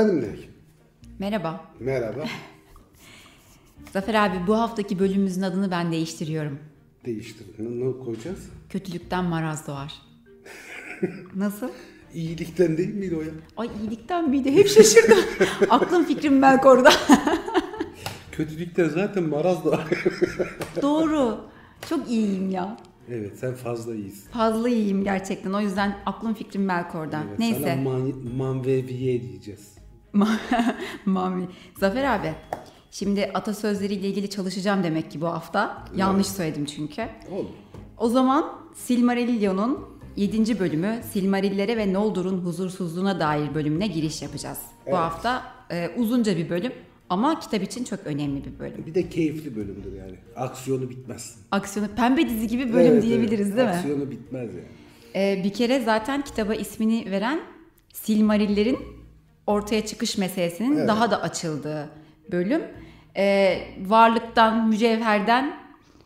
Efendim Dilek. Merhaba. Merhaba. Zafer abi bu haftaki bölümümüzün adını ben değiştiriyorum. Değiştir. Ne, ne koyacağız? Kötülükten maraz doğar. Nasıl? İyilikten değil miydi o ya? Ay iyilikten miydi? Hep şaşırdım. Aklım fikrim orada. Kötülükten zaten maraz da Doğru. Çok iyiyim ya. Evet sen fazla iyisin. Fazla iyiyim gerçekten. O yüzden aklım fikrim belki orada. Evet, Neyse. Sana man, manveviye diyeceğiz. Mavi. Zafer abi. Şimdi atasözleriyle ilgili çalışacağım demek ki bu hafta. Yanlış söyledim çünkü. Olur. O zaman Silmarillion'un 7. bölümü Silmarillere ve Noldor'un huzursuzluğuna dair bölümüne giriş yapacağız. Bu Evet. hafta e, uzunca bir bölüm ama kitap için çok önemli bir bölüm. Bir de keyifli bölümdür yani. Aksiyonu bitmez. Aksiyonu pembe dizi gibi bölüm Evet, diyebiliriz evet. değil mi? Aksiyonu bitmez yani. E, bir kere zaten kitaba ismini veren Silmarillerin ortaya çıkış meselesinin Evet. daha da açıldığı bölüm. E, varlıktan, mücevherden,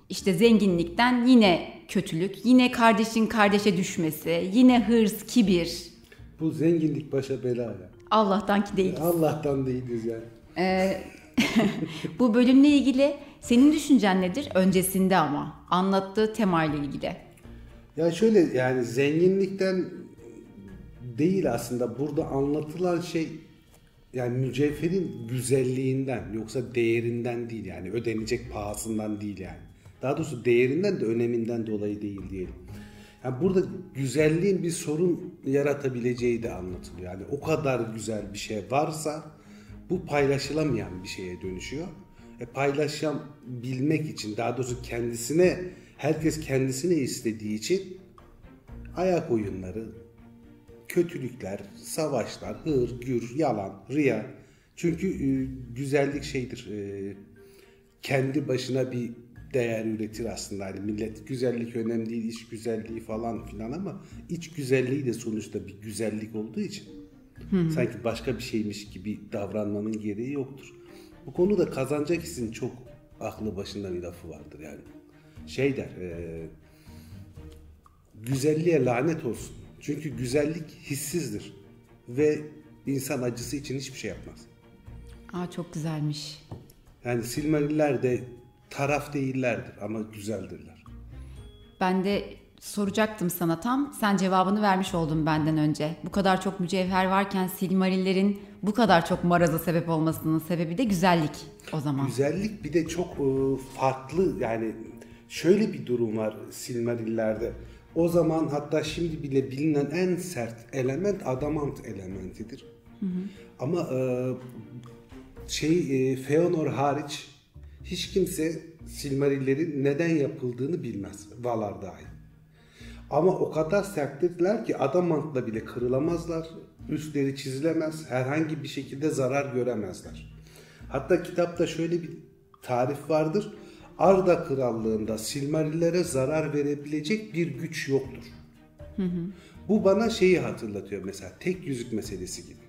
işte zenginlikten yine kötülük, yine kardeşin kardeşe düşmesi, yine hırs, kibir. Bu zenginlik başa bela ya. Allah'tan ki değil. Allah'tan değiliz yani. Ee, bu bölümle ilgili senin düşüncen nedir? Öncesinde ama anlattığı temayla ilgili. Ya şöyle yani zenginlikten değil aslında burada anlatılan şey yani mücevherin güzelliğinden yoksa değerinden değil yani ödenecek pahasından değil yani. Daha doğrusu değerinden de öneminden dolayı değil diyelim. Yani burada güzelliğin bir sorun yaratabileceği de anlatılıyor. Yani o kadar güzel bir şey varsa bu paylaşılamayan bir şeye dönüşüyor. E paylaşabilmek için daha doğrusu kendisine herkes kendisine istediği için ayak oyunları, kötülükler, savaşlar, hır, gür, yalan, riya. Çünkü e, güzellik şeydir. e, kendi başına bir değer üretir aslında. Hani millet güzellik önemli değil, iç güzelliği falan filan ama iç güzelliği de sonuçta bir güzellik olduğu için sanki başka bir şeymiş gibi davranmanın gereği yoktur. Bu konuda kazanacak isin çok aklı başında bir lafı vardır yani. Şey der, e, güzelliğe lanet olsun. Çünkü güzellik hissizdir ve insan acısı için hiçbir şey yapmaz. Aa çok güzelmiş. Yani Silmariller de taraf değillerdir ama güzeldirler. Ben de soracaktım sana tam. Sen cevabını vermiş oldun benden önce. Bu kadar çok mücevher varken Silmarillerin bu kadar çok maraza sebep olmasının sebebi de güzellik o zaman. Güzellik bir de çok e, farklı yani şöyle bir durum var Silmarillerde. O zaman hatta şimdi bile bilinen en sert element adamant elementidir. Ama e, şey e, Feanor hariç hiç kimse Silmarillerin neden yapıldığını bilmez. Valar dahil. Ama o kadar serttirdiler ki adamantla bile kırılamazlar. Üstleri çizilemez. Herhangi bir şekilde zarar göremezler. Hatta kitapta şöyle bir tarif vardır. Arda Krallığında Silmarillere zarar verebilecek bir güç yoktur. Bu bana şeyi hatırlatıyor mesela tek yüzük meselesi gibi.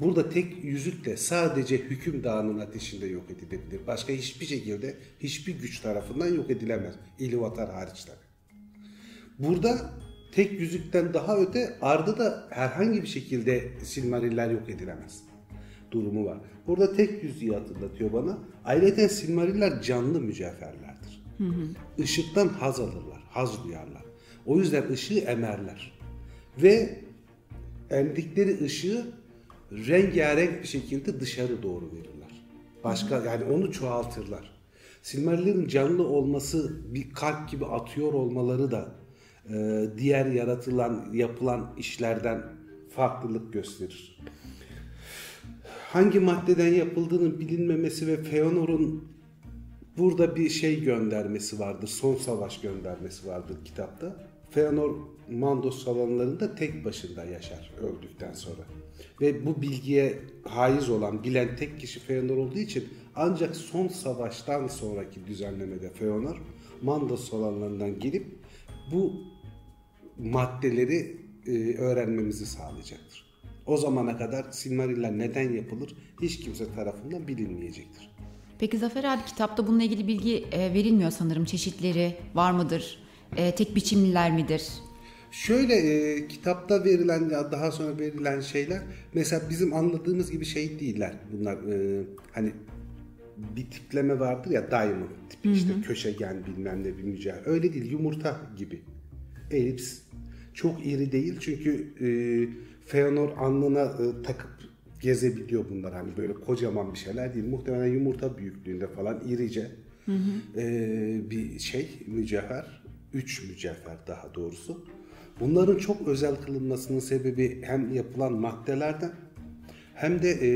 Burada tek yüzükle sadece hüküm dağının ateşinde yok edilebilir. Başka hiçbir şekilde hiçbir güç tarafından yok edilemez. İlvatar hariç tabii. Burada tek yüzükten daha öte ardı da herhangi bir şekilde Silmariller yok edilemez durumu var. Burada tek yüzüğü hatırlatıyor bana. Ayrıca Silmariller canlı mücevherlerdir. Işıktan haz alırlar, haz duyarlar. O yüzden ışığı emerler. Ve emdikleri ışığı rengarenk bir şekilde dışarı doğru verirler. Başka yani onu çoğaltırlar. Silmarillerin canlı olması bir kalp gibi atıyor olmaları da e, diğer yaratılan yapılan işlerden farklılık gösterir. Hangi maddeden yapıldığının bilinmemesi ve Feanor'un burada bir şey göndermesi vardır. Son savaş göndermesi vardır kitapta. Feanor Mandos salonlarında tek başına yaşar öldükten sonra. Ve bu bilgiye haiz olan, bilen tek kişi Feanor olduğu için ancak son savaştan sonraki düzenlemede Feanor Mandos salonlarından gelip bu maddeleri e, öğrenmemizi sağlayacaktır. O zamana kadar Silmariller neden yapılır hiç kimse tarafından bilinmeyecektir. Peki Zafer abi kitapta bununla ilgili bilgi e, verilmiyor sanırım. Çeşitleri var mıdır? E, tek biçimliler midir? Şöyle e, kitapta verilen ya daha sonra verilen şeyler mesela bizim anladığımız gibi şey değiller bunlar. E, hani bir tipleme vardır ya diamond tipi işte köşegen bilmem ne bir mücevher. Öyle değil yumurta gibi. Elips. Çok iri değil çünkü e, Feanor alnına e, takıp gezebiliyor bunlar hani böyle kocaman bir şeyler değil. Muhtemelen yumurta büyüklüğünde falan irice e, bir şey mücevher. Üç mücevher daha doğrusu. Bunların çok özel kılınmasının sebebi hem yapılan maddelerden hem de e,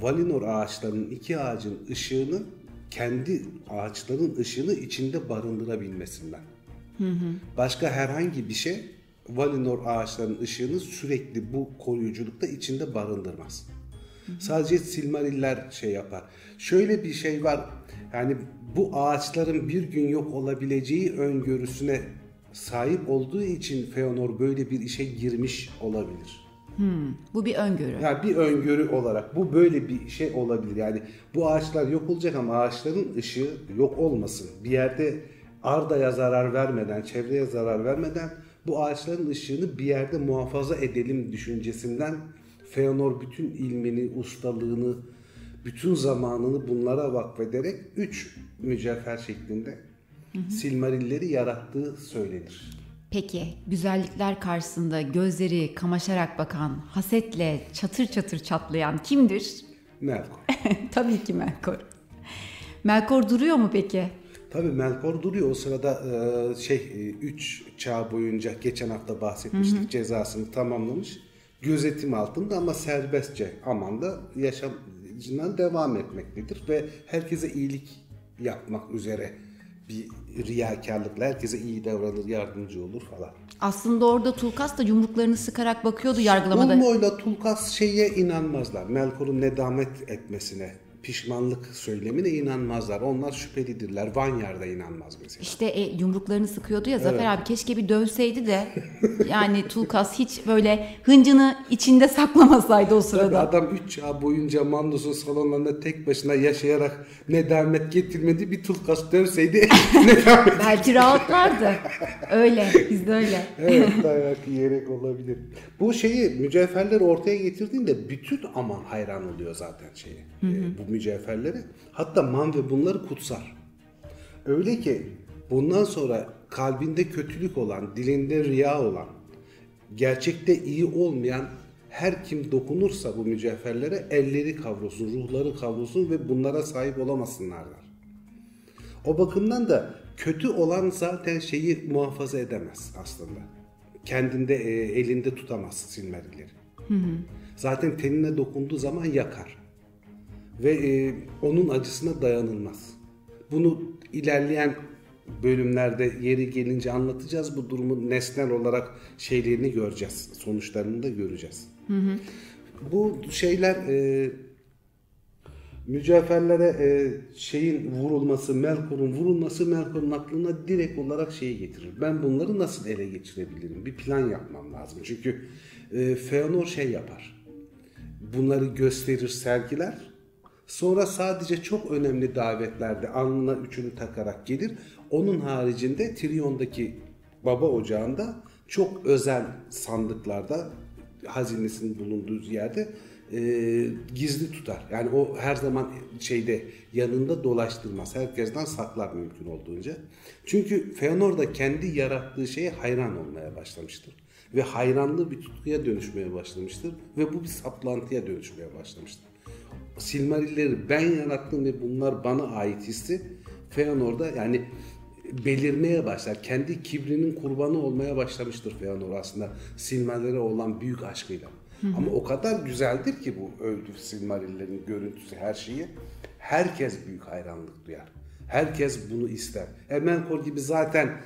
Valinor ağaçlarının iki ağacın ışığını kendi ağaçların ışığını içinde barındırabilmesinden. Başka herhangi bir şey Valinor ağaçlarının ışığını sürekli bu koruyuculukta içinde barındırmaz. Sadece Silmariller şey yapar. Şöyle bir şey var. Yani bu ağaçların bir gün yok olabileceği öngörüsüne sahip olduğu için Feanor böyle bir işe girmiş olabilir. Bu bir öngörü. Yani bir öngörü olarak bu böyle bir şey olabilir. Yani bu ağaçlar yok olacak ama ağaçların ışığı yok olmasın. Bir yerde ardaya zarar vermeden, çevreye zarar vermeden bu ağaçların ışığını bir yerde muhafaza edelim düşüncesinden Feanor bütün ilmini, ustalığını, bütün zamanını bunlara vakfederek üç mücevher şeklinde Silmarilleri yarattığı söylenir. Peki güzellikler karşısında gözleri kamaşarak bakan, hasetle çatır çatır çatlayan kimdir? Melkor. Tabii ki Melkor. Melkor duruyor mu peki? Tabii Melkor duruyor. O sırada e, şey 3 çağ boyunca geçen hafta bahsetmiştik cezasını tamamlamış. Gözetim altında ama serbestçe amanda yaşamına devam etmektedir ve herkese iyilik yapmak üzere bir riyakarlıkla herkese iyi davranır, yardımcı olur falan. Aslında orada Tulkas da yumruklarını sıkarak bakıyordu yargılamada. Ulmo'yla Tulkas şeye inanmazlar. Melkor'un nedamet etmesine, pişmanlık söylemine inanmazlar. Onlar şüphelidirler. Vanyar inanmaz mesela. İşte e, yumruklarını sıkıyordu ya Zafer abi keşke bir dövseydi de yani Tulkas hiç böyle hıncını içinde saklamasaydı o Tabii sırada. adam 3 çağ boyunca Mandos'un salonlarında tek başına yaşayarak nedamet getirmedi. Bir Tulkas dövseydi nedamet. Belki rahatlardı. Öyle bizde öyle. evet dayak yiyerek olabilir. Bu şeyi mücevherleri ortaya getirdiğinde bütün aman hayran oluyor zaten şeye. e, bu mücevherleri. Hatta Man ve bunları kutsar. Öyle ki bundan sonra kalbinde kötülük olan, dilinde riya olan, gerçekte iyi olmayan her kim dokunursa bu mücevherlere elleri kavrulsun, ruhları kavrulsun ve bunlara sahip olamasınlar der. O bakımdan da kötü olan zaten şeyi muhafaza edemez aslında. Kendinde e, elinde tutamaz silmerileri. Zaten tenine dokunduğu zaman yakar. Ve e, onun acısına dayanılmaz. Bunu ilerleyen bölümlerde yeri gelince anlatacağız. Bu durumun nesnel olarak şeylerini göreceğiz. Sonuçlarını da göreceğiz. Bu şeyler e, mücevherlere e, şeyin vurulması, Melkor'un vurulması Melkor'un aklına direkt olarak şeyi getirir. Ben bunları nasıl ele geçirebilirim? Bir plan yapmam lazım. Çünkü e, Feanor şey yapar. Bunları gösterir, sergiler. Sonra sadece çok önemli davetlerde alnına üçünü takarak gelir. Onun haricinde Trion'daki baba ocağında çok özel sandıklarda hazinesinin bulunduğu yerde e, gizli tutar. Yani o her zaman şeyde yanında dolaştırmaz. Herkesten saklar mümkün olduğunca. Çünkü Feanor da kendi yarattığı şeye hayran olmaya başlamıştır. Ve hayranlığı bir tutkuya dönüşmeye başlamıştır. Ve bu bir saplantıya dönüşmeye başlamıştır. Silmarilleri ben yarattım ve bunlar bana ait hissi Feanor'da yani belirmeye başlar. Kendi kibrinin kurbanı olmaya başlamıştır Feanor aslında Silmarillere olan büyük aşkıyla. Ama o kadar güzeldir ki bu öldü Silmarillerin görüntüsü her şeyi. Herkes büyük hayranlık duyar. Herkes bunu ister. Emelkor gibi zaten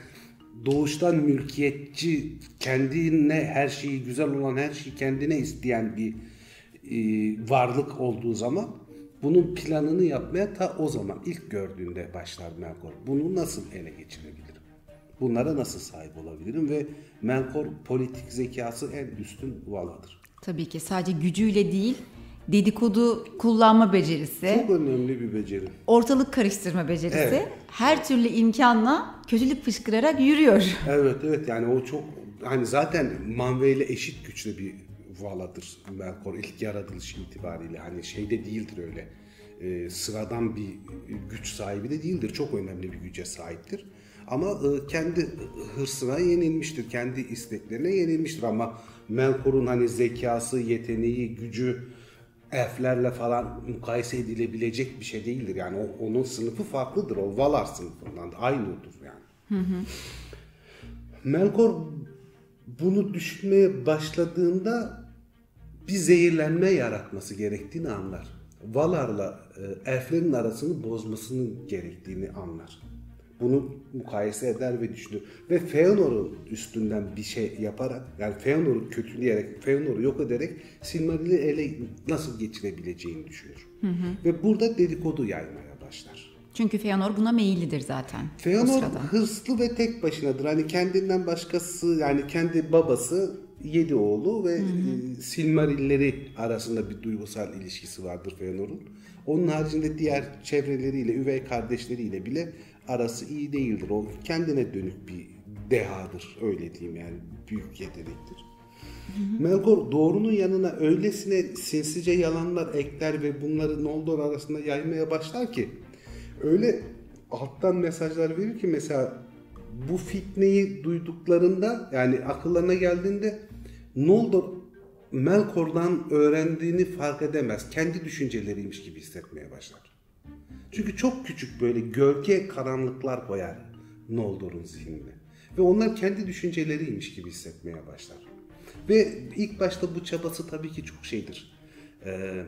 doğuştan mülkiyetçi, kendine her şeyi güzel olan her şeyi kendine isteyen bir e, varlık olduğu zaman bunun planını yapmaya ta o zaman ilk gördüğünde başlar Melkor. Bunu nasıl ele geçirebilirim? Bunlara nasıl sahip olabilirim? Ve Melkor politik zekası en üstün valadır. Tabii ki sadece gücüyle değil dedikodu kullanma becerisi, Çok önemli bir beceri. ortalık karıştırma becerisi Evet. her türlü imkanla kötülük fışkırarak yürüyor. Evet evet yani o çok hani zaten Manve ile eşit güçlü bir Vala'dır Melkor ilk yaratılış itibariyle. Hani şeyde değildir öyle. E, sıradan bir güç sahibi de değildir. Çok önemli bir güce sahiptir. Ama e, kendi hırsına yenilmiştir. Kendi isteklerine yenilmiştir. Ama Melkor'un hani zekası, yeteneği, gücü elflerle falan mukayese edilebilecek bir şey değildir. Yani o, onun sınıfı farklıdır. O Valar sınıfından aynıdır yani. Hı hı. Melkor bunu düşünmeye başladığında bir zehirlenme yaratması gerektiğini anlar. Valar'la e, elflerin arasını bozmasının gerektiğini anlar. Bunu mukayese eder ve düşünür. Ve Feanor'un üstünden bir şey yaparak, yani Feanor'u kötüleyerek, Feanor'u yok ederek Silmaril'i ele nasıl geçirebileceğini düşünür. Hı hı. Ve burada dedikodu yaymaya başlar. Çünkü Feanor buna meyillidir zaten. Feanor hırslı ve tek başınadır. Hani kendinden başkası yani kendi babası yedi oğlu ve hı hı. E, Silmarilleri arasında bir duygusal ilişkisi vardır Feanor'un. Onun haricinde diğer çevreleriyle, üvey kardeşleriyle bile arası iyi değildir. O kendine dönük bir dehadır öyle diyeyim yani büyük yetenektir. Melkor doğrunun yanına öylesine sinsice yalanlar ekler ve bunları Noldor arasında yaymaya başlar ki öyle alttan mesajlar verir ki mesela bu fitneyi duyduklarında yani akıllarına geldiğinde Noldor Melkor'dan öğrendiğini fark edemez. Kendi düşünceleriymiş gibi hissetmeye başlar. Çünkü çok küçük böyle gölge karanlıklar koyar Noldor'un zihnine. Ve onlar kendi düşünceleriymiş gibi hissetmeye başlar. Ve ilk başta bu çabası tabii ki çok şeydir. Ee,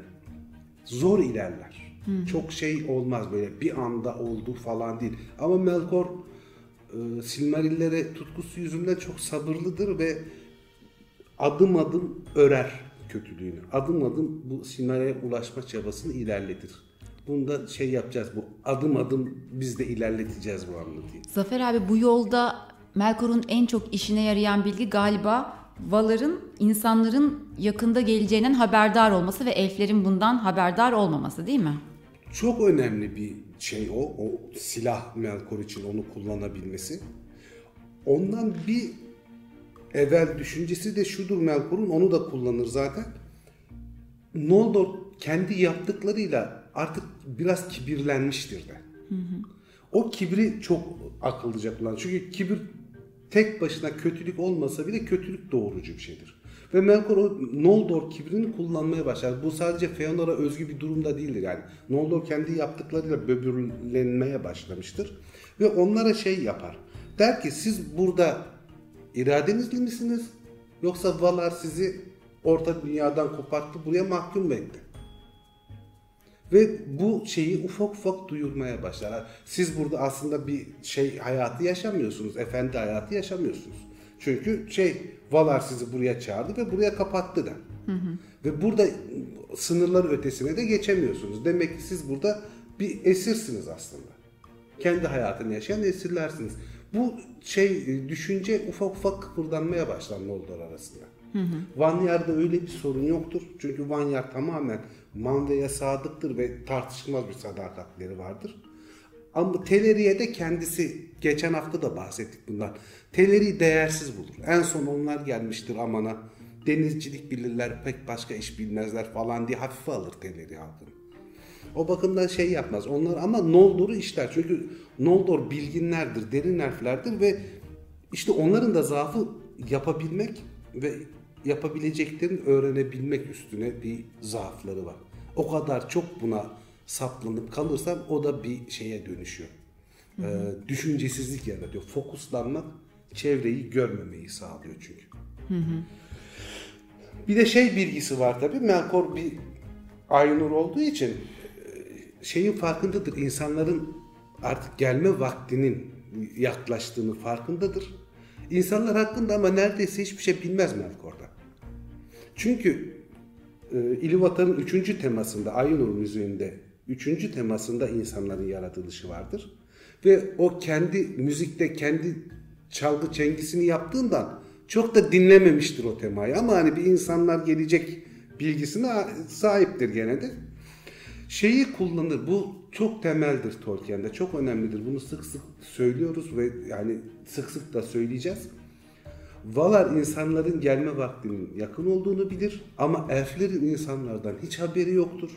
zor ilerler. Hı. Çok şey olmaz böyle bir anda oldu falan değil. Ama Melkor e, Silmarillere tutkusu yüzünden çok sabırlıdır ve adım adım örer kötülüğünü. Adım adım bu Silmarillere ulaşma çabasını ilerletir. Bunda şey yapacağız bu adım adım biz de ilerleteceğiz bu anlatıyı. Zafer abi bu yolda Melkor'un en çok işine yarayan bilgi galiba Valar'ın insanların yakında geleceğinden haberdar olması ve elflerin bundan haberdar olmaması değil mi? Çok önemli bir şey o. O silah Melkor için onu kullanabilmesi. Ondan bir evvel düşüncesi de şudur Melkor'un onu da kullanır zaten. Noldor kendi yaptıklarıyla artık biraz kibirlenmiştir de. Hı hı. O kibri çok akıllıca kullan. Çünkü kibir tek başına kötülük olmasa bile kötülük doğurucu bir şeydir. Ve Melkor o Noldor kibrini kullanmaya başlar. Bu sadece Feanor'a özgü bir durumda değildir yani. Noldor kendi yaptıklarıyla böbürlenmeye başlamıştır. Ve onlara şey yapar. Der ki siz burada iradenizli misiniz? Yoksa Valar sizi orta dünyadan koparttı buraya mahkum etti. Ve bu şeyi ufak ufak duyurmaya başlar. Siz burada aslında bir şey hayatı yaşamıyorsunuz. Efendi hayatı yaşamıyorsunuz. Çünkü şey Valar sizi buraya çağırdı ve buraya kapattı da. Hı hı. Ve burada sınırlar ötesine de geçemiyorsunuz. Demek ki siz burada bir esirsiniz aslında. Kendi hayatını yaşayan esirlersiniz. Bu şey düşünce ufak ufak kıpırdanmaya başlar Noldor arasında. Hı hı. Vanyar'da öyle bir sorun yoktur. Çünkü Vanyar tamamen Manve'ye sadıktır ve tartışılmaz bir sadakatleri vardır. Ama Teleri'ye de kendisi geçen hafta da bahsettik bundan. Teleri değersiz bulur. En son onlar gelmiştir amana. Denizcilik bilirler, pek başka iş bilmezler falan diye hafife alır Teleri halkını. O bakımdan şey yapmaz. Onlar ama Noldor'u işler. Çünkü Noldor bilginlerdir, derin harflerdir ve işte onların da zaafı yapabilmek ve yapabileceklerini öğrenebilmek üstüne bir zaafları var. O kadar çok buna saplanıp kalırsam o da bir şeye dönüşüyor. Hı hı. Ee, düşüncesizlik yaratıyor. Fokuslanmak çevreyi görmemeyi sağlıyor çünkü. Hı hı. Bir de şey bilgisi var tabii. Melkor bir Aynur olduğu için şeyin farkındadır. İnsanların artık gelme vaktinin yaklaştığını farkındadır. İnsanlar hakkında ama neredeyse hiçbir şey bilmez Melkor'da. Çünkü e, İluvatar'ın üçüncü temasında, Aynur müziğinde üçüncü temasında insanların yaratılışı vardır. Ve o kendi müzikte kendi çalgı çengisini yaptığından çok da dinlememiştir o temayı. Ama hani bir insanlar gelecek bilgisine sahiptir gene de. Şeyi kullanır. Bu çok temeldir Tolkien'de. Çok önemlidir. Bunu sık sık söylüyoruz ve yani sık sık da söyleyeceğiz. Valar insanların gelme vaktinin yakın olduğunu bilir ama elflerin insanlardan hiç haberi yoktur.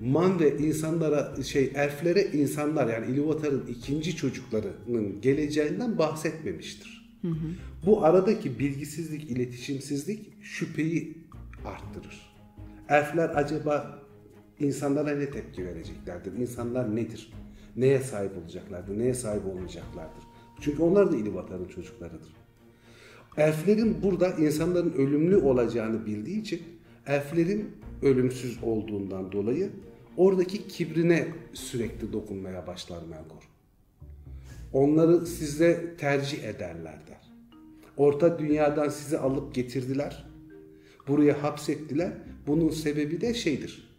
Man ve insanlara şey elflere insanlar yani Ilúvatar'ın ikinci çocuklarının geleceğinden bahsetmemiştir. Bu aradaki bilgisizlik, iletişimsizlik şüpheyi arttırır. Elfler acaba insanlara ne tepki vereceklerdir? İnsanlar nedir? Neye sahip olacaklardır? Neye sahip olmayacaklardır? Çünkü onlar da Ilúvatar'ın çocuklarıdır. Elflerin burada insanların ölümlü olacağını bildiği için elflerin ölümsüz olduğundan dolayı oradaki kibrine sürekli dokunmaya başlar Melkor. Onları size tercih ederler der. Orta dünyadan sizi alıp getirdiler. Buraya hapsettiler. Bunun sebebi de şeydir.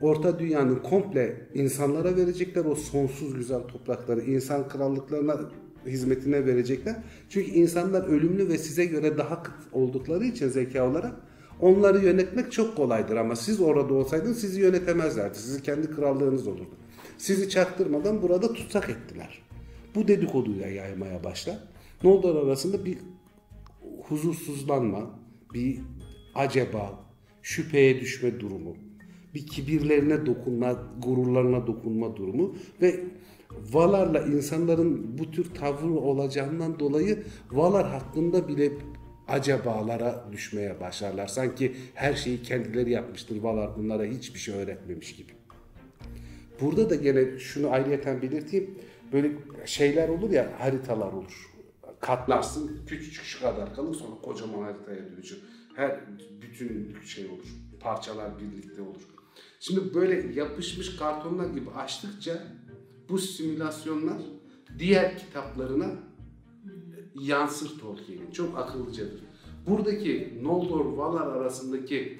Orta dünyanın komple insanlara verecekler o sonsuz güzel toprakları, insan krallıklarına hizmetine verecekler. Çünkü insanlar ölümlü ve size göre daha kıt oldukları için zeka olarak onları yönetmek çok kolaydır ama siz orada olsaydınız sizi yönetemezlerdi. Sizi kendi krallığınız olurdu. Sizi çaktırmadan burada tutsak ettiler. Bu dedikoduyla yaymaya başlar. Noldor arasında bir huzursuzlanma, bir acaba, şüpheye düşme durumu, bir kibirlerine dokunma, gururlarına dokunma durumu ve Valar'la insanların bu tür tavrı olacağından dolayı Valar hakkında bile acabalara düşmeye başlarlar. Sanki her şeyi kendileri yapmıştır. Valar bunlara hiçbir şey öğretmemiş gibi. Burada da gene şunu ayrıyeten belirteyim. Böyle şeyler olur ya haritalar olur. Katlarsın küçücük şu kadar kalır sonra kocaman haritaya dönüşür. Her bütün şey olur. Parçalar birlikte olur. Şimdi böyle yapışmış kartonlar gibi açtıkça bu simülasyonlar diğer kitaplarına yansır Tolkien'in. Çok akıllıcadır. Buradaki Noldor Valar arasındaki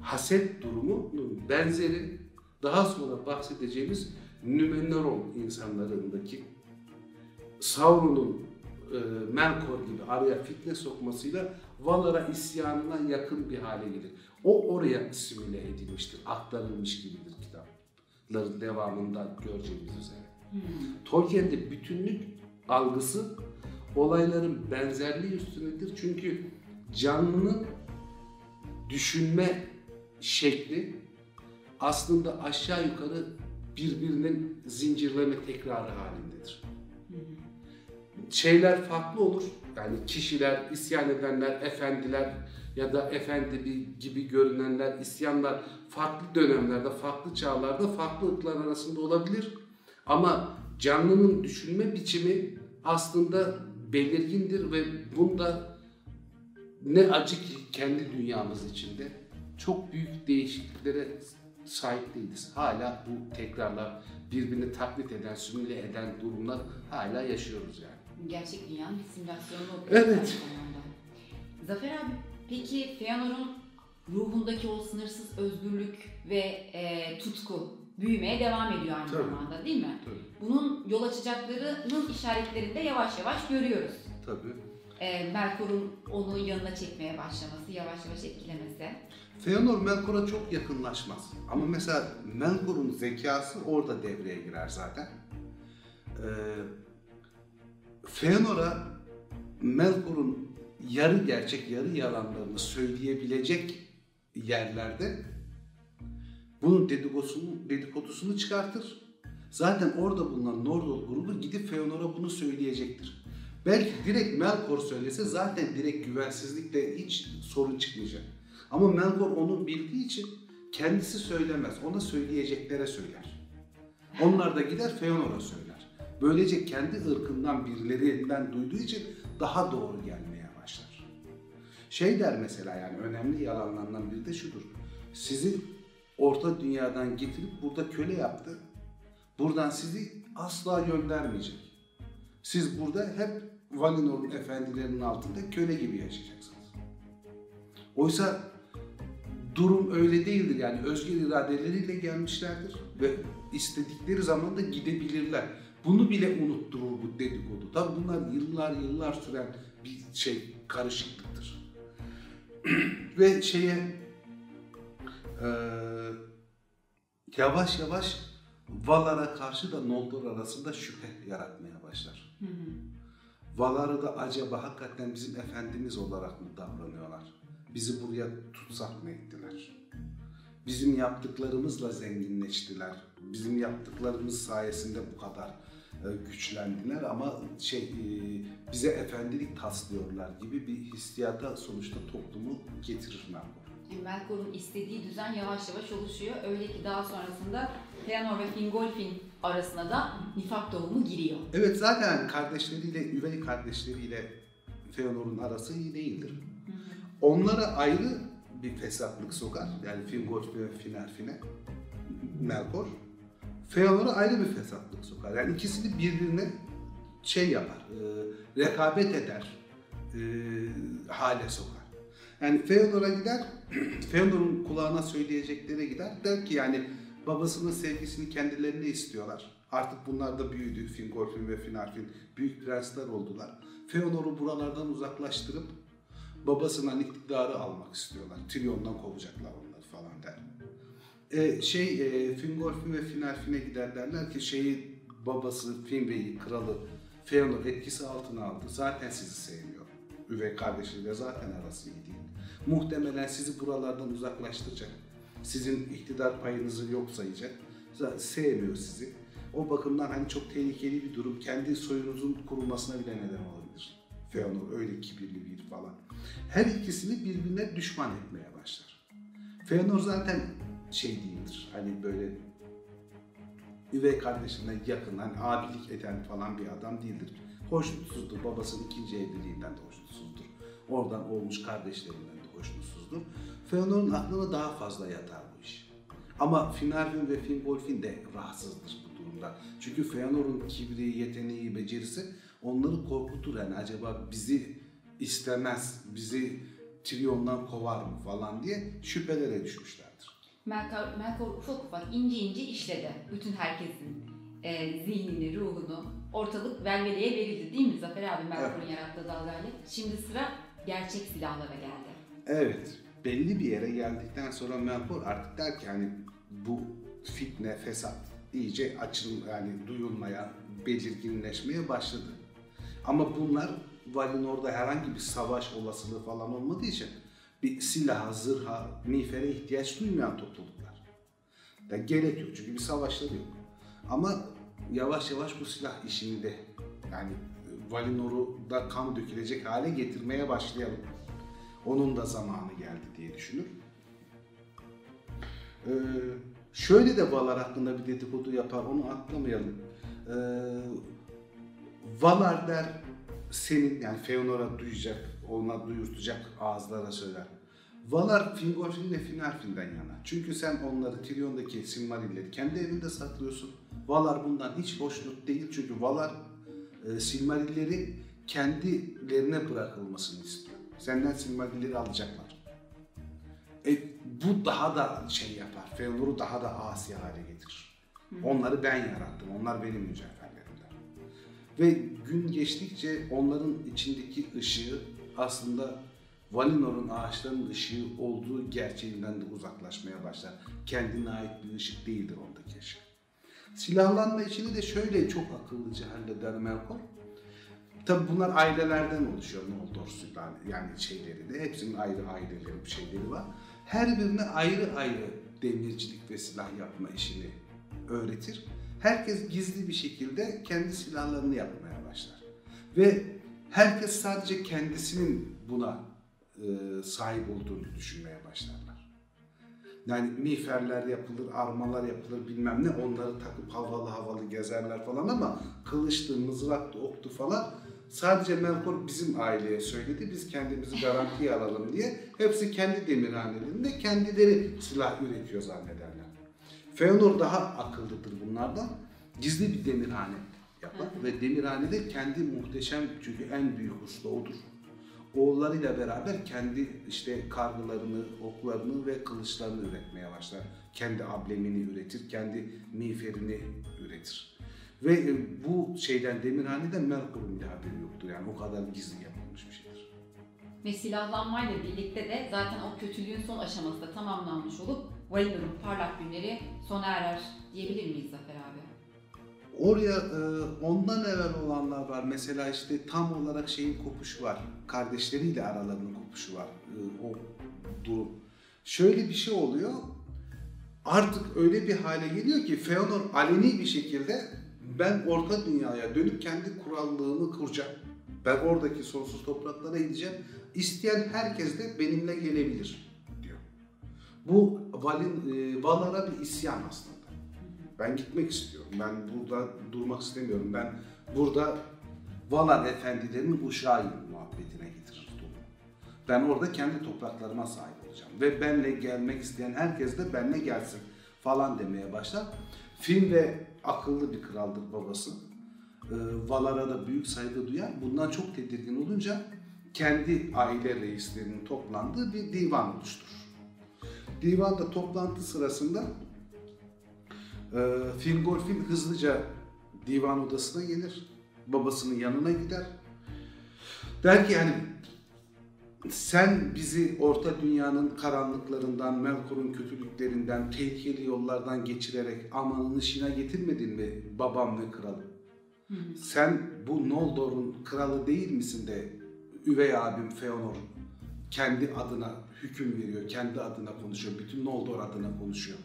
haset durumu benzeri daha sonra bahsedeceğimiz Númenor insanlarındaki Sauron'un e, Melkor gibi araya fitne sokmasıyla Valar'a isyanına yakın bir hale gelir. O oraya simüle edilmiştir, aktarılmış gibidir kitapların devamında göreceğimiz üzere. Hmm. Tolkien'de bütünlük algısı olayların benzerliği üstündedir. Çünkü canlının düşünme şekli aslında aşağı yukarı birbirinin zincirleme tekrarı halindedir. Şeyler farklı olur. Yani kişiler, isyan edenler, efendiler ya da efendi gibi görünenler, isyanlar farklı dönemlerde, farklı çağlarda, farklı ırklar arasında olabilir. Ama canlının düşünme biçimi aslında belirgindir ve bunda ne acı ki kendi dünyamız içinde çok büyük değişikliklere sahip değiliz. Hala bu tekrarlar birbirini taklit eden, simüle eden durumlar hala yaşıyoruz yani. Gerçek dünyanın bir simülasyonu Evet. Zafer abi peki Feanor'un ruhundaki o sınırsız özgürlük ve e, tutku büyümeye devam ediyor aynı Tabii. zamanda değil mi? Tabii. Bunun yol açacaklarının işaretlerini de yavaş yavaş görüyoruz. Tabii. E, Melkor'un onu yanına çekmeye başlaması, yavaş yavaş etkilemesi. Feanor Melkor'a çok yakınlaşmaz. Ama mesela Melkor'un zekası orada devreye girer zaten. Ee, Feanor'a Melkor'un yarı gerçek, yarı yalanlarını söyleyebilecek yerlerde bunun dedikodusunu, dedikodusunu çıkartır. Zaten orada bulunan Nordol grubu gidip Feanor'a bunu söyleyecektir. Belki direkt Melkor söylese zaten direkt güvensizlikle hiç sorun çıkmayacak. Ama Melkor onu bildiği için kendisi söylemez. Ona söyleyeceklere söyler. Onlar da gider Feanor'a söyler. Böylece kendi ırkından birilerinden duyduğu için daha doğru başlar. Şey der mesela yani önemli yalanlarından biri de şudur. Sizi orta dünyadan getirip burada köle yaptı. Buradan sizi asla göndermeyecek. Siz burada hep Valinor'un efendilerinin altında köle gibi yaşayacaksınız. Oysa durum öyle değildir. Yani özgür iradeleriyle gelmişlerdir ve istedikleri zaman da gidebilirler. Bunu bile unutturur bu dedikodu. Tabi bunlar yıllar yıllar süren bir şey karışıklıktır. ve şeye e, yavaş yavaş Valar'a karşı da Noldor arasında şüphe yaratmaya başlar. Hı hı. Valar'ı da acaba hakikaten bizim efendimiz olarak mı davranıyorlar? Bizi buraya tutsak mı ettiler? Bizim yaptıklarımızla zenginleştiler. Bizim yaptıklarımız sayesinde bu kadar güçlendiler ama şey e, bize efendilik taslıyorlar gibi bir hissiyata sonuçta toplumu getirir Melkor. Melkor'un istediği düzen yavaş yavaş oluşuyor. Öyle ki daha sonrasında Feanor ve Fingolfin arasına da nifak tohumu giriyor. Evet zaten kardeşleriyle, üvey kardeşleriyle Feanor'un arası iyi değildir. Onlara ayrı bir fesatlık sokar. Yani Fingolfin ve Finarfin'e Melkor. Feanor'a ayrı bir fesatlık sokar. Yani ikisini birbirine şey yapar, e, rekabet eder e, hale sokar. Yani Feodor'a gider, Feodor'un kulağına söyleyecekleri gider. Der ki yani babasının sevgisini kendilerine istiyorlar. Artık bunlar da büyüdü. Fingolfin ve Finarfin büyük prensler oldular. Feodor'u buralardan uzaklaştırıp babasından iktidarı almak istiyorlar. Trion'dan kovacaklar der. E, şey e, Fingolfin ve Finarfin'e gider derler ki şeyi babası Finrey'i kralı Feanor etkisi altına aldı. Zaten sizi sevmiyor. Üvey kardeşiyle zaten arası iyi değil. Muhtemelen sizi buralardan uzaklaştıracak. Sizin iktidar payınızı yok sayacak. Zaten sevmiyor sizi. O bakımdan hani çok tehlikeli bir durum. Kendi soyunuzun kurulmasına bile neden olabilir. Feanor öyle kibirli bir falan. Her ikisini birbirine düşman etmeye başlar. Feanor zaten şey değildir. Hani böyle üvey kardeşine yakın, hani abilik eden falan bir adam değildir. Hoşnutsuzdur. Babasının ikinci evliliğinden de hoşnutsuzdur. Oradan olmuş kardeşlerinden de hoşnutsuzdur. Feanor'un aklına daha fazla yatar bu iş. Ama Finarfin ve Fingolfin de rahatsızdır bu durumda. Çünkü Feanor'un kibri, yeteneği, becerisi onları korkutur. Yani acaba bizi istemez, bizi Trion'dan kovar mı falan diye şüphelere düşmüşlerdir. Melkor, Melkor ufak ufak ince ince işledi. Bütün herkesin e, zihnini, ruhunu ortalık velveleye verildi değil mi Zafer abi Melkor'un yarattığı dalgayla? Şimdi sıra gerçek silahlara geldi. Evet. Belli bir yere geldikten sonra Melkor artık der ki hani bu fitne, fesat iyice açıl yani duyulmaya, belirginleşmeye başladı. Ama bunlar Valinor'da herhangi bir savaş olasılığı falan olmadığı için bir silaha, zırha, miğfere ihtiyaç duymayan topluluklar. Yani gerek yok çünkü bir savaşları yok. Ama yavaş yavaş bu silah işini de yani Valinor'u da kan dökülecek hale getirmeye başlayalım. Onun da zamanı geldi diye düşünür. Ee, şöyle de Valar hakkında bir dedikodu yapar, onu atlamayalım. Ee, Valar der, senin yani Feanor'a duyacak, ona duyurtacak ağızlara söyler. Valar Fingolfin ve Finarfin'den yana. Çünkü sen onları Tirion'daki Silmarilleri kendi evinde saklıyorsun. Valar bundan hiç hoşnut değil çünkü Valar e, Silmarilleri kendilerine bırakılmasını istiyor. Senden Silmarilleri alacaklar. E, bu daha da şey yapar. Feanor'u daha da asi hale getirir. Onları ben yarattım. Onlar benim mücevherlerimden. Ve gün geçtikçe onların içindeki ışığı aslında Valinor'un ağaçların ışığı olduğu gerçeğinden de uzaklaşmaya başlar. Kendine ait bir ışık değildir ondaki ışık. Silahlanma işini de şöyle çok akıllıca halleder Melkor. Tabi bunlar ailelerden oluşuyor Noldor yani şeyleri de. Hepsinin ayrı aileleri, şeyleri var. Her birine ayrı ayrı demircilik ve silah yapma işini öğretir. Herkes gizli bir şekilde kendi silahlarını yapmaya başlar. Ve herkes sadece kendisinin buna e, sahip olduğunu düşünmeye başlarlar. Yani miğferler yapılır, armalar yapılır bilmem ne onları takıp havalı havalı gezerler falan ama kılıçtı, mızraktı, oktu falan sadece Melkor bizim aileye söyledi biz kendimizi garantiye alalım diye hepsi kendi demirhanelerinde kendileri silah üretiyor zannederler. Feanor daha akıllıdır bunlardan. Gizli bir demirhane yapar ve demirhanede kendi muhteşem çünkü en büyük usta odur oğullarıyla beraber kendi işte kargılarını, oklarını ve kılıçlarını üretmeye başlar. Kendi ablemini üretir, kendi miğferini üretir. Ve e, bu şeyden Demirhane'den Merkur'un bir haberi yoktur. Yani o kadar gizli yapılmış bir şeydir. Ve silahlanmayla birlikte de zaten o kötülüğün son aşaması da tamamlanmış olup Valinor'un parlak günleri sona erer diyebilir miyiz Zafer abi? Oraya e, ondan evvel olanlar var. Mesela işte tam olarak şeyin kopuşu var. Kardeşleriyle aralarının kopuşu var. E, o durum. Şöyle bir şey oluyor. Artık öyle bir hale geliyor ki Feanor aleni bir şekilde ben orta dünyaya dönüp kendi kurallığımı kuracağım. Ben oradaki sonsuz topraklara gideceğim. İsteyen herkes de benimle gelebilir diyor. Bu Val'in, e, Valar'a bir isyan aslında. Ben gitmek istiyorum. Ben burada durmak istemiyorum. Ben burada Valar efendilerinin uşağıyım muhabbetine getirir durumu. Ben orada kendi topraklarıma sahip olacağım. Ve benle gelmek isteyen herkes de benle gelsin falan demeye başlar. Film de akıllı bir kraldır babası. Ee, Valar'a da büyük saygı duyar. Bundan çok tedirgin olunca kendi aile reislerinin toplandığı bir divan oluşturur. Divanda toplantı sırasında Fingolfin hızlıca divan odasına gelir. Babasının yanına gider. Der ki yani sen bizi orta dünyanın karanlıklarından, Melkor'un kötülüklerinden, tehlikeli yollardan geçirerek amanın ışığına getirmedin mi babam ve kralım? Sen bu Noldor'un kralı değil misin de üvey abim Feanor kendi adına hüküm veriyor, kendi adına konuşuyor, bütün Noldor adına konuşuyor.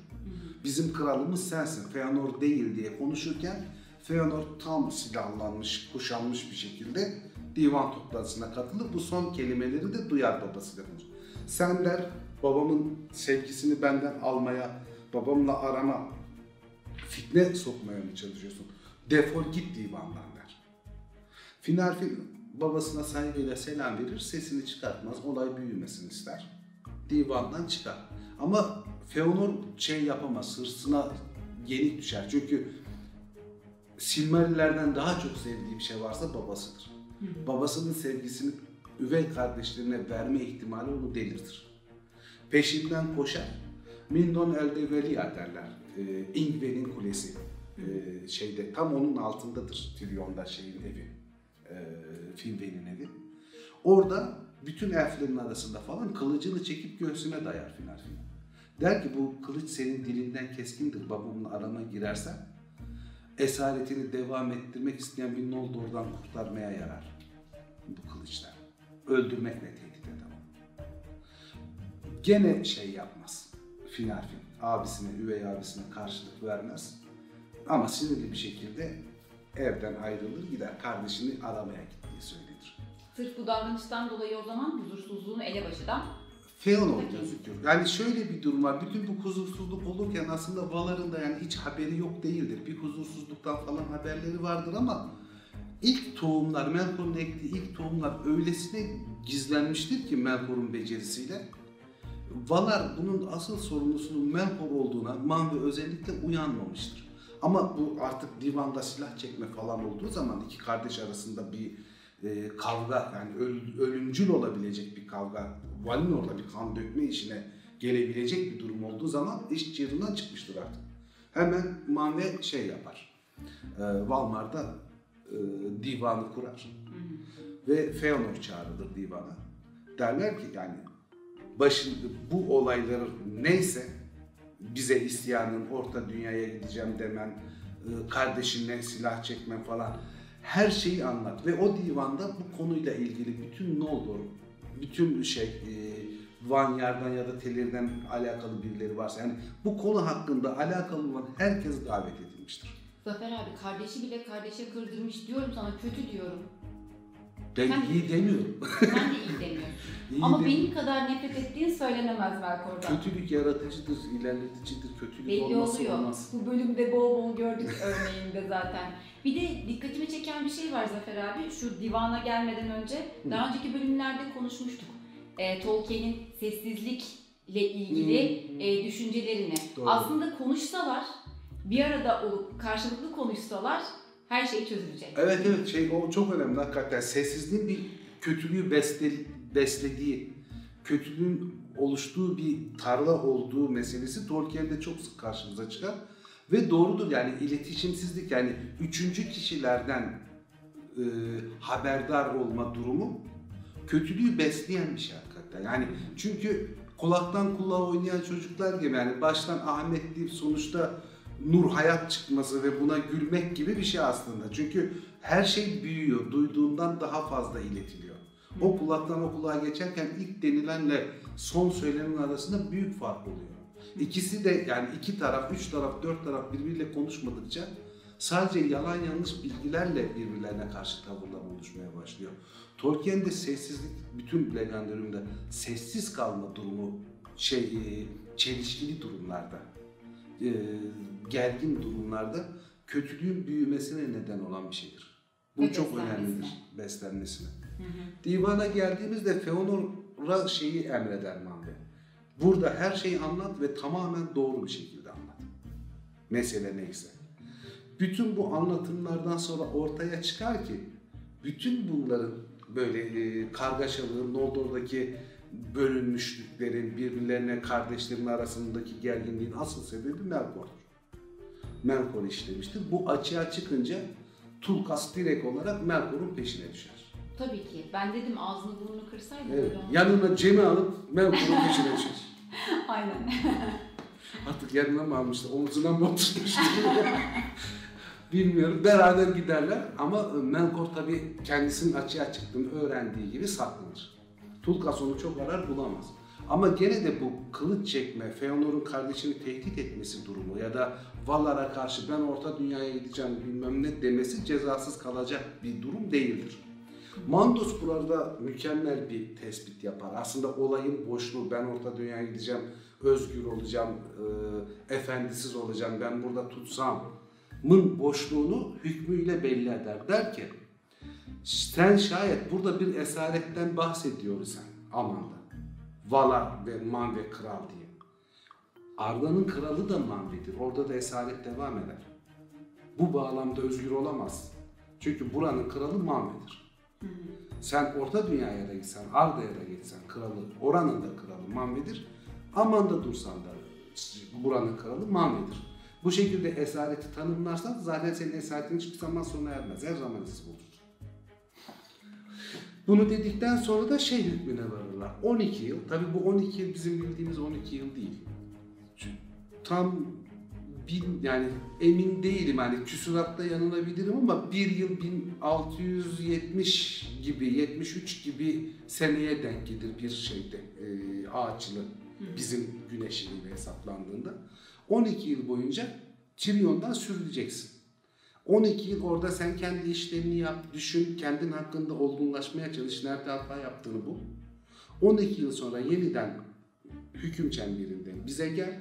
Bizim kralımız sensin, Feanor değil diye konuşurken Feanor tam silahlanmış, kuşanmış bir şekilde divan toplantısına katılıp bu son kelimeleri de duyar babasıyla konuşur. Sen der babamın sevgisini benden almaya, babamla arama, fitne sokmaya mı çalışıyorsun? Defol git divandan der. Finarfil babasına saygıyla selam verir, sesini çıkartmaz, olay büyümesin ister. Divandan çıkar. Ama Feanor şey yapamaz, hırsına yenik düşer. Çünkü Silmarillerden daha çok sevdiği bir şey varsa babasıdır. Babasının sevgisini üvey kardeşlerine verme ihtimali onu delirtir. Peşinden koşar. Mindon elde Velia derler. E, Ingven'in kulesi. E, şeyde tam onun altındadır Tyrion'da şeyin evi. E, Finwë'nin evi. Orada bütün elflerin arasında falan kılıcını çekip göğsüne dayar Finarfin. Der ki bu kılıç senin dilinden keskindir babamla arama girersen esaretini devam ettirmek isteyen bir Noldor'dan kurtarmaya yarar bu kılıçlar. Öldürmekle tehdit eder. Gene şey yapmaz. Finarfin abisine, üvey abisine karşılık vermez. Ama sinirli bir şekilde evden ayrılır gider. Kardeşini aramaya gittiği söylenir. Sırf bu davranıştan dolayı o zaman huzursuzluğun elebaşıdan Feanor gözüküyor. Yani şöyle bir durum var. Bütün bu huzursuzluk olurken aslında Valar'ın da yani hiç haberi yok değildir. Bir huzursuzluktan falan haberleri vardır ama ilk tohumlar, Melkor'un ektiği ilk tohumlar öylesine gizlenmiştir ki Melkor'un becerisiyle. Valar bunun asıl sorumlusunun Melkor olduğuna Man ve özellikle uyanmamıştır. Ama bu artık divanda silah çekme falan olduğu zaman iki kardeş arasında bir e, kavga yani öl- ölümcül olabilecek bir kavga, Valinor'la bir kan dökme işine gelebilecek bir durum olduğu zaman iş çığırından çıkmıştır artık. Hemen Manve şey yapar. E, Valmar'da e, divanı kurar. Ve Feanor çağrılır divana. Derler ki yani başın bu olayları neyse bize isyanın, orta dünyaya gideceğim demen, e, kardeşinle silah çekmen falan her şeyi anlat. Ve o divanda bu konuyla ilgili bütün Noldor, bütün şey e, Vanyar'dan ya da Telir'den alakalı birileri varsa yani bu konu hakkında alakalı olan herkes davet edilmiştir. Zafer abi kardeşi bile kardeşe kırdırmış diyorum sana kötü diyorum. Ben Sen- iyi demiyorum. Sen de iyi demiyorsun. İyi Ama de- benim kadar nefret ettiğin söylenemez Melkor'dan. Kötülük yaratıcıdır, ilerleticidir, kötülük Belli olmazsa oluyor. olmaz. Bu bölümde bol bol gördük örneğinde zaten. Bir de dikkatimi çeken bir şey var Zafer abi. Şu divana gelmeden önce daha önceki bölümlerde konuşmuştuk. Ee, Tolkien'in sessizlikle ilgili Hmm. e, düşüncelerini. Doğru. Aslında konuşsalar, bir arada olup karşılıklı konuşsalar her şey çözülecek. Evet evet şey o çok önemli hakikaten. Sessizliğin bir kötülüğü besle, beslediği, kötülüğün oluştuğu bir tarla olduğu meselesi Tolkien'de çok sık karşımıza çıkar. Ve doğrudur yani iletişimsizlik yani üçüncü kişilerden e, haberdar olma durumu kötülüğü besleyen bir şey hakikaten. Yani çünkü kulaktan kulağa oynayan çocuklar gibi yani baştan Ahmet deyip sonuçta nur hayat çıkması ve buna gülmek gibi bir şey aslında. Çünkü her şey büyüyor, duyduğundan daha fazla iletiliyor. O kulaktan o kulağa geçerken ilk denilenle son söylenenin arasında büyük fark oluyor. İkisi de yani iki taraf, üç taraf, dört taraf birbiriyle konuşmadıkça sadece yalan yanlış bilgilerle birbirlerine karşı tavırlar oluşmaya başlıyor. Tolkien'de sessizlik bütün legendarımda sessiz kalma durumu şey e, çelişkili durumlarda e, gergin durumlarda kötülüğün büyümesine neden olan bir şeydir. Bu Ve çok beslenmesine. önemlidir beslenmesine. Divana geldiğimizde Feanor'a şeyi emreder Manve. Burada her şeyi anlat ve tamamen doğru bir şekilde anlat. Mesele neyse. Bütün bu anlatımlardan sonra ortaya çıkar ki bütün bunların böyle e, kargaşalığın, Noldor'daki bölünmüşlüklerin, birbirlerine kardeşlerin arasındaki gerginliğin asıl sebebi Melkor'dur. Melkor işlemiştir. Bu açığa çıkınca Tulkas direkt olarak Melkor'un peşine düşer. Tabii ki. Ben dedim ağzını burnunu kırsaydı Evet. Yanına Cem'i alıp Melkor'un peşine düşer. Aynen. Artık yanına mı almıştı, omzuna mı oturtmuştu? Bilmiyorum. Beraber giderler ama Melkor tabii kendisinin açığa çıktığını öğrendiği gibi saklanır. Tulkas onu çok arar bulamaz. Ama gene de bu kılıç çekme, Feanor'un kardeşini tehdit etmesi durumu ya da Valar'a karşı ben orta dünyaya gideceğim bilmem ne demesi cezasız kalacak bir durum değildir. Mandos burada mükemmel bir tespit yapar. Aslında olayın boşluğu, ben orta dünyaya gideceğim, özgür olacağım, e, efendisiz olacağım, ben burada tutsamın boşluğunu hükmüyle belli eder. Der ki, sen şayet burada bir esaretten bahsediyorsan Aman'da, Valar ve Manve kral diye. Arda'nın kralı da Manve'dir. Orada da esaret devam eder. Bu bağlamda özgür olamaz. Çünkü buranın kralı Manve'dir. Sen Orta Dünya'ya da gitsen, Arda'ya da gitsen kralı, oranın da kralı Manve'dir. Aman'da dursan da buranın kralı Manve'dir. Bu şekilde esareti tanımlarsan zaten senin esaretin hiçbir zaman sona ermez. Her zaman izin olur. Bunu dedikten sonra da şey hükmüne varırlar. 12 yıl. Tabi bu 12 yıl bizim bildiğimiz 12 yıl değil. Çünkü tam bin, yani emin değilim hani küsuratta yanılabilirim ama bir yıl 1670 gibi 73 gibi seneye denk gelir bir şeyde e, ağaçlı bizim güneş hesaplandığında 12 yıl boyunca Tyrion'dan sürüleceksin. 12 yıl orada sen kendi işlerini yap, düşün, kendin hakkında olgunlaşmaya çalış, nerede hata yaptığını bul. 12 yıl sonra yeniden hüküm çemberinde bize gel.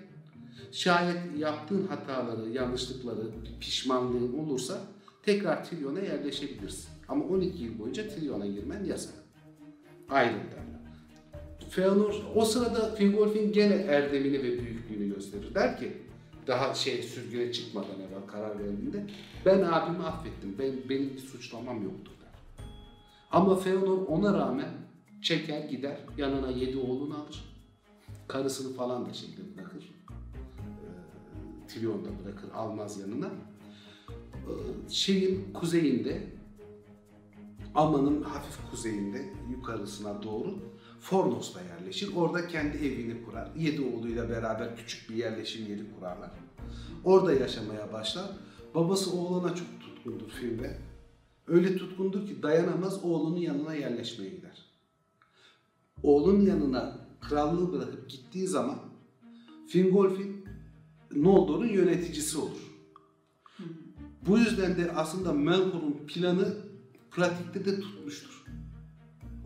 Şayet yaptığın hataları, yanlışlıkları, pişmanlığın olursa tekrar Tryon'a yerleşebilirsin. Ama 12 yıl boyunca Tryon'a girmen yasak. Ayrı derler. Feanor o sırada Fingolfin gene erdemini ve büyüklüğünü gösterir. Der ki daha şey sürgüne çıkmadan evvel karar verdiğinde ben abimi affettim. Ben, benim bir suçlamam yoktur der. Ama Feanor ona rağmen çeker gider yanına yedi oğlunu alır. Karısını falan da şeyde bırakır. Ee, Tryon'da bırakır almaz yanına. Ee, şeyin kuzeyinde Aman'ın hafif kuzeyinde yukarısına doğru Fornos'ta yerleşir. Orada kendi evini kurar. Yedi oğluyla beraber küçük bir yerleşim yeri kurarlar. Orada yaşamaya başlar. Babası oğluna çok tutkundur filmde. Öyle tutkundur ki dayanamaz oğlunun yanına yerleşmeye gider. Oğlunun yanına krallığı bırakıp gittiği zaman Fingolfin Noldor'un yöneticisi olur. Bu yüzden de aslında Melkor'un planı pratikte de tutmuştur.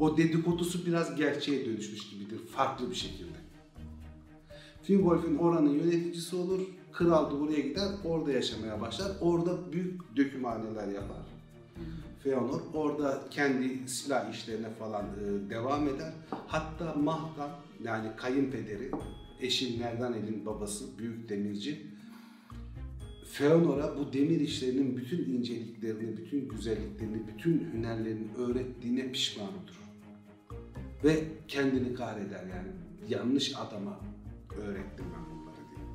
O dedikodusu biraz gerçeğe dönüşmüş gibidir farklı bir şekilde. Fingolfin oranın yöneticisi olur, kral da oraya gider, orada yaşamaya başlar. Orada büyük dökümhaneler yapar. Feanor orada kendi silah işlerine falan e, devam eder. Hatta Mahtan yani kayınpederi, eşin Nerdanel'in babası, büyük demirci, Feanor'a bu demir işlerinin bütün inceliklerini, bütün güzelliklerini, bütün hünerlerini öğrettiğine pişman olur. Ve kendini kahreder yani yanlış adama öğrettim ben bunları diye.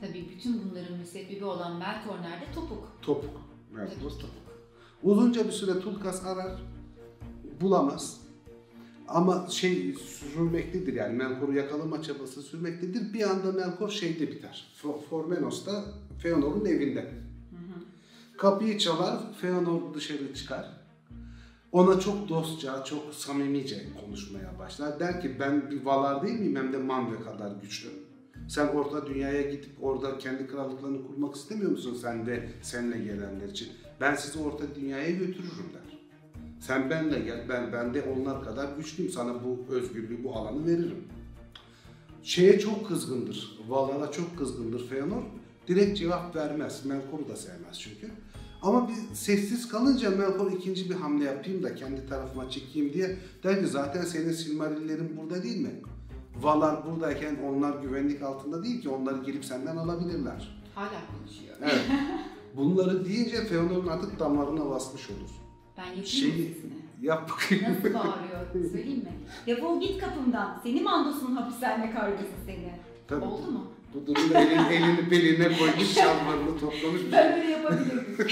Tabii bütün bunların müsebbibi olan Melkor nerede? Topuk. Topuk. Bu topuk. Uzunca bir süre Tulkas arar, bulamaz. Ama şey sürmektedir yani Melkor'u yakalama çabası sürmektedir. Bir anda Melkor şeyde biter. Fo- Formenos'ta Feanor'un evinde. Kapıyı çalar, Feanor dışarı çıkar. Ona çok dostça, çok samimice konuşmaya başlar. Der ki ben bir Valar değil miyim hem de Manve kadar güçlü. Sen orta dünyaya gidip orada kendi krallıklarını kurmak istemiyor musun sen ve seninle gelenler için? Ben sizi orta dünyaya götürürüm der. Sen benle gel, ben, ben de onlar kadar güçlüyüm. Sana bu özgürlüğü, bu alanı veririm. Şeye çok kızgındır, Valar'a çok kızgındır Feanor. Direkt cevap vermez. Melkor'u da sevmez çünkü. Ama bir sessiz kalınca Melkor ikinci bir hamle yapayım da kendi tarafıma çekeyim diye der ki zaten senin Silmarillerin burada değil mi? Valar buradayken onlar güvenlik altında değil ki onları gelip senden alabilirler. Hala konuşuyor. Evet. Bunları deyince Feanor'un artık damarına basmış olur. Ben yapayım Şeyi-? Yap bakayım. Nasıl bağırıyor? Söyleyeyim mi? Defol git kapımdan. Seni mandosunun hapishane kargısı seni. Tabii. Oldu mu? Bu durumda elini, elini beline koymuş, şalvarını toplamış. Ben öyle yapabilirdim.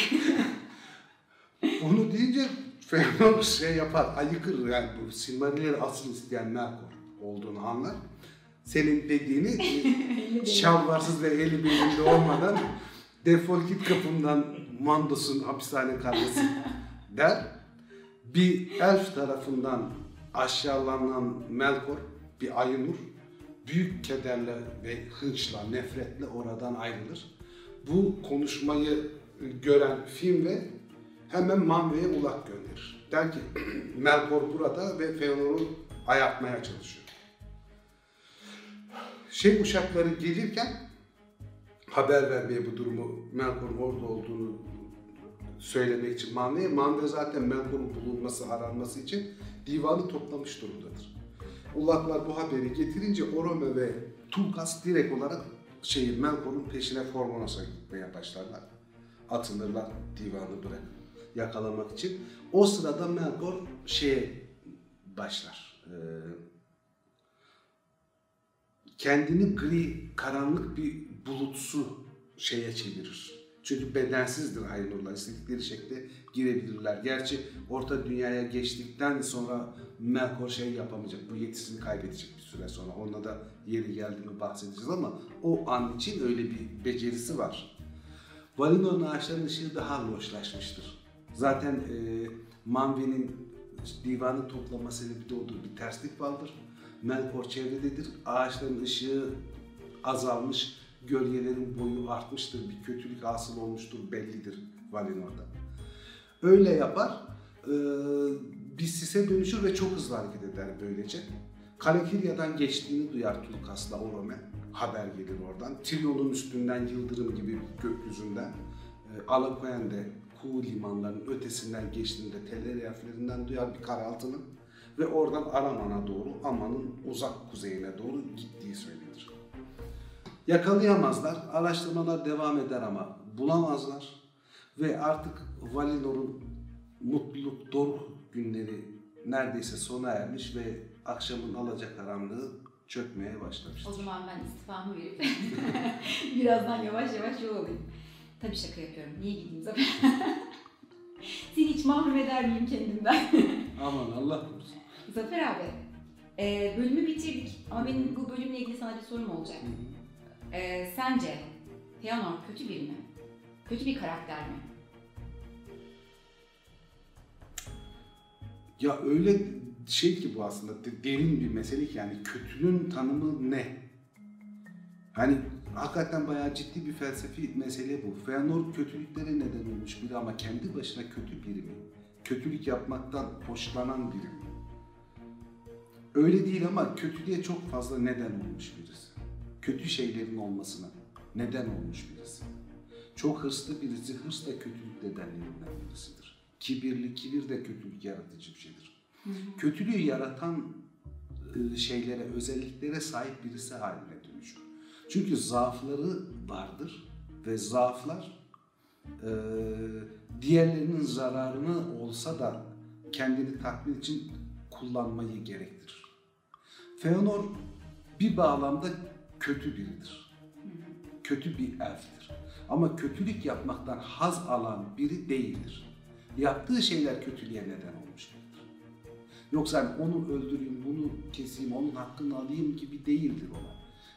Onu deyince Feanor şey yapar, ayıkır yani bu Silmarilleri asıl isteyen Melkor olduğunu anlar. Senin dediğini şalvarsız ve eli belinde olmadan defol git kapımdan Mandos'un hapishane kargısı der. Bir elf tarafından aşağılanan Melkor, bir Aynur, büyük kederle ve hınçla, nefretle oradan ayrılır. Bu konuşmayı gören Finve hemen Manve'ye ulak gönderir. Der ki Melkor burada ve Feanor'u ayartmaya çalışıyor. Şey uşakları gelirken haber vermeye bu durumu Melkor'un orada olduğunu söylemek için Manve'ye. Manve zaten Melkor'un bulunması, aranması için divanı toplamış durumdadır. Ulaklar bu haberi getirince Orome ve Tulkas direkt olarak şeyi Melkor'un peşine Formonos'a gitmeye başlarlar. Atılırlar divanı bırakıp yakalamak için. O sırada Melkor şeye başlar. Ee, kendini gri, karanlık bir bulutsu şeye çevirir. Çünkü bedensizdir Aynurlar. İstedikleri şekilde girebilirler. Gerçi Orta Dünya'ya geçtikten sonra Melkor şey yapamayacak. Bu yetisini kaybedecek bir süre sonra. Onunla da yeri geldi mi bahsedeceğiz ama o an için öyle bir becerisi var. Valinor'un ağaçların ışığı daha loşlaşmıştır. Zaten e, Manve'nin divanı toplama sebebi de odur. Bir terslik vardır. Melkor çevrededir. Ağaçların ışığı azalmış, gölgelerin boyu artmıştır. Bir kötülük hasıl olmuştur bellidir Valinor'da. Öyle yapar. e, bir sise dönüşür ve çok hızlı hareket eder böylece. Kalekirya'dan geçtiğini duyar Tulkas'la Orome. Haber gelir oradan. Tirion'un üstünden yıldırım gibi gökyüzünden. E, Alakoyen'de Kuğu limanlarının ötesinden geçtiğinde Teleri harflerinden duyar bir karaltının ve oradan Araman'a doğru, Aman'ın uzak kuzeyine doğru gittiği söylenir. Yakalayamazlar, araştırmalar devam eder ama bulamazlar ve artık Valinor'un mutluluk doruk günleri neredeyse sona ermiş ve akşamın alacakaranlığı çökmeye başlamıştır. O zaman ben istifamı verip birazdan yavaş yavaş yol alayım. Tabii şaka yapıyorum. Niye gideyim Zafer? Seni hiç mahrum eder miyim kendimden? Aman Allah korusun. Zafer abi, e, bölümü bitirdik ama benim bu bölümle ilgili sana bir sorum olacak. E, sence Feanor kötü biri mi? Kötü bir karakter mi? Ya öyle şey ki bu aslında de- derin bir mesele ki yani kötülüğün tanımı ne? Hani hakikaten bayağı ciddi bir felsefi mesele bu. Feanor kötülüklere neden olmuş biri ama kendi başına kötü biri mi? Kötülük yapmaktan hoşlanan biri mi? Öyle değil ama kötülüğe çok fazla neden olmuş birisi. Kötü şeylerin olmasına neden olmuş birisi. Çok hırslı birisi, hırs da kötülük nedenlerinden birisidir. Kibirli, kibir de kötülük yaratıcı bir şeydir. Kötülüğü yaratan e, şeylere, özelliklere sahip birisi haline dönüşür. Çünkü zaafları vardır ve zaaflar e, diğerlerinin zararını olsa da kendini tatmin için kullanmayı gerektirir. Feanor bir bağlamda kötü biridir. Kötü bir elftir. Ama kötülük yapmaktan haz alan biri değildir. Yaptığı şeyler kötülüğe neden olmuş biridir. Yoksa onu öldüreyim, bunu keseyim, onun hakkını alayım gibi değildir olay.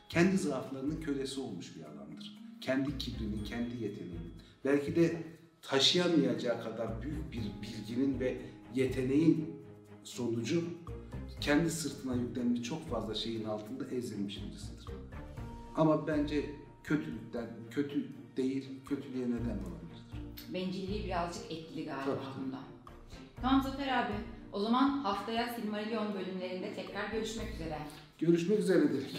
Kendi zaaflarının kölesi olmuş bir adamdır. kendi kibrinin, kendi yeteneğinin, belki de taşıyamayacağı kadar büyük bir bilginin ve yeteneğin sonucu kendi sırtına yüklenmiş çok fazla şeyin altında ezilmiş birisidir. Ama bence kötülükten, kötü değil, kötülüğe neden olabilir. Bencilliği birazcık etkili galiba Tabii. bunda. Tamam Zafer abi. O zaman haftaya Silmarillion bölümlerinde tekrar görüşmek üzere. Görüşmek üzere dedik.